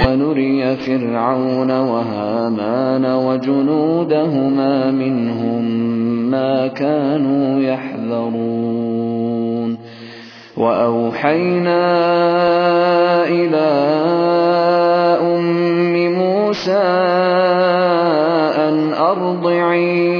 وَنُرِيَ فِرْعَوْنَ وَهَامَانَ وَجُنُودَهُمَا مِنْهُم مَّا كَانُوا يَحْذَرُونَ. وَأَوْحَيْنَا إِلَىٰ أُمِّ مُوسَىٰ أَنْ أَرْضِعِيهِ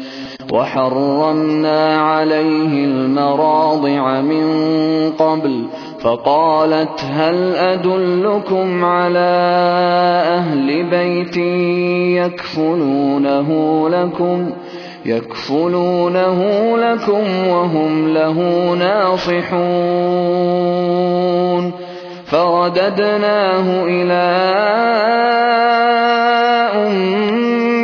وحرمنا عليه المراضع من قبل فقالت هل أدلكم على أهل بيت يكفلونه لكم يكفلونه لكم وهم له ناصحون فرددناه إلى أمة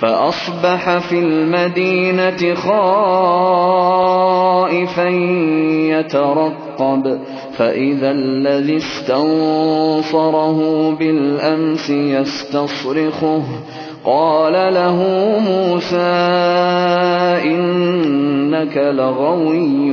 فأصبح في المدينة خائفا يترقب. فإذا الذي استنصره بالأمس يستصرخه. قال له موسى إنك لغوي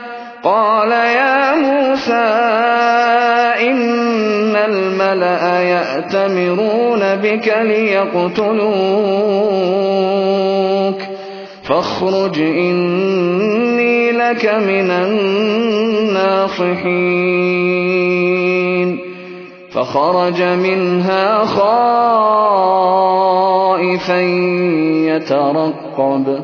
قال يا موسى إن الملأ يأتمرون بك ليقتلوك فاخرج إني لك من الناصحين فخرج منها خائفا يترقب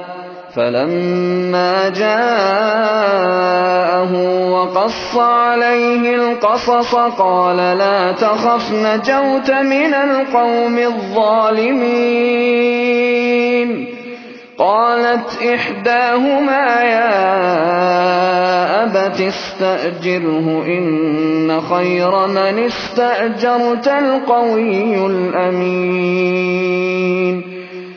فلما جاءه وقص عليه القصص قال لا تخف نجوت من القوم الظالمين. قالت إحداهما يا أبت استأجره إن خير من استأجرت القوي الأمين.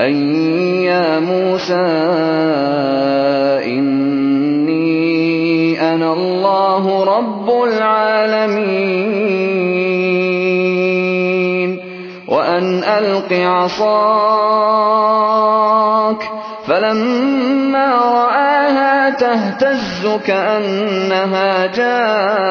أن يا موسى إني أنا الله رب العالمين وأن ألق عصاك فلما رآها تهتز كأنها ولا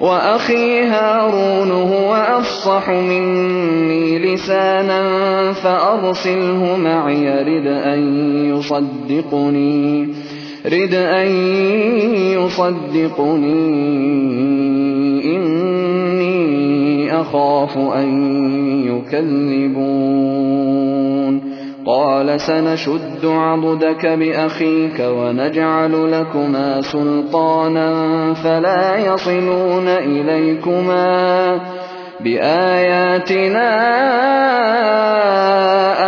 وأخي هارون هو أفصح مني لسانا فأرسله معي رد أن يصدقني رد أن يصدقني. إني أخاف أن يكذبون. قال سنشد عضدك بأخيك ونجعل لكما سلطانا فلا يصلون إليكما بآياتنا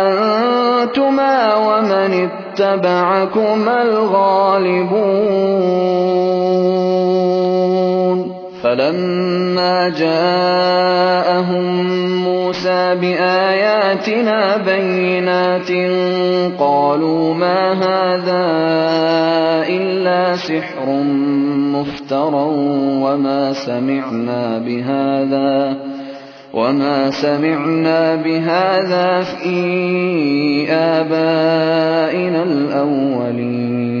أنتما ومن اتبعكما الغالبون فلما جاءهم بآياتنا بينات قالوا ما هذا إلا سحر مفترى وما سمعنا بهذا وما سمعنا بهذا في آبائنا الأولين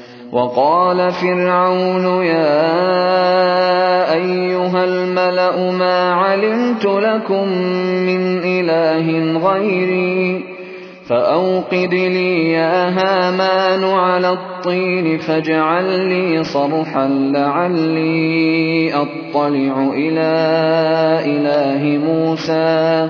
وقال فرعون يا أيها الملأ ما علمت لكم من إله غيري فأوقد لي يا هامان على الطين فاجعل لي صرحا لعلي أطلع إلى إله موسى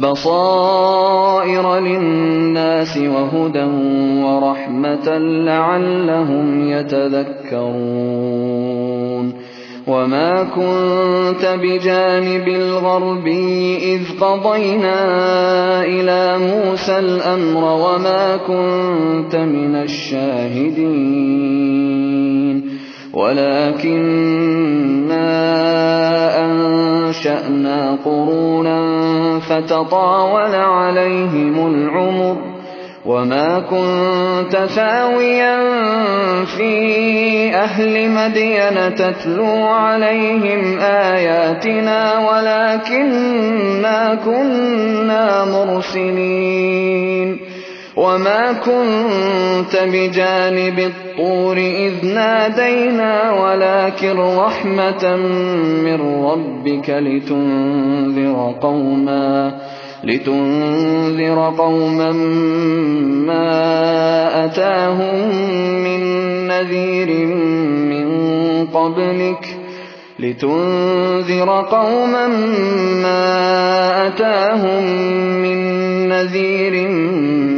بصائر للناس وهدى ورحمة لعلهم يتذكرون. وما كنت بجانب الغربي إذ قضينا إلى موسى الأمر وما كنت من الشاهدين. ولكننا أنشأنا قرونا فتطاول عليهم العمر وما كنت ثاويا في أهل مدين تتلو عليهم آياتنا ولكننا كنا مرسلين وما كنت بجانب الطور إذ نادينا ولكن رحمة من ربك لتنذر قوما لتنذر قوما ما أتاهم من نذير من قبلك لتنذر قوما ما أتاهم من نذير من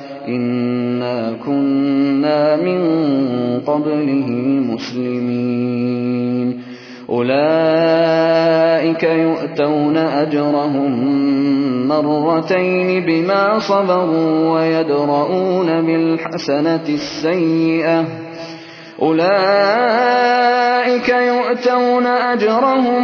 إنا كنا من قبله مسلمين أولئك يؤتون أجرهم مرتين بما صبروا ويدرؤون بالحسنة السيئة أولئك يؤتون أجرهم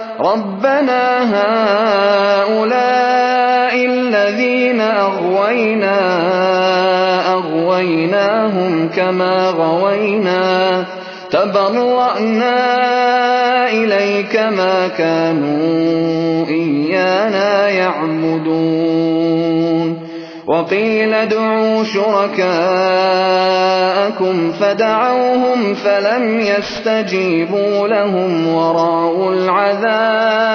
ربنا هؤلاء الذين أغوينا أغويناهم كما غوينا. تبرأنا إليك ما كانوا إيانا يعبدون. وقيل ادعوا شركاءكم فدعوهم فلم يستجيبوا لهم ورأوا العذاب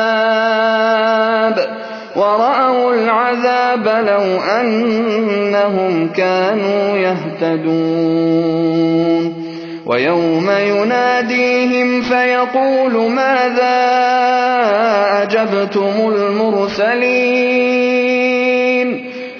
ورأوا العذاب لو أنهم كانوا يهتدون ويوم يناديهم فيقول ماذا أجبتم المرسلين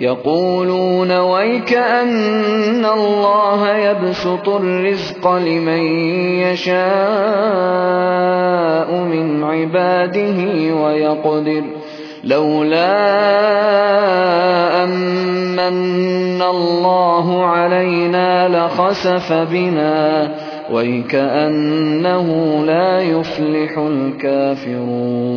يقولون ويك أن الله يبسط الرزق لمن يشاء من عباده ويقدر لولا أمن الله علينا لخسف بنا ويكأنه لا يفلح الكافرون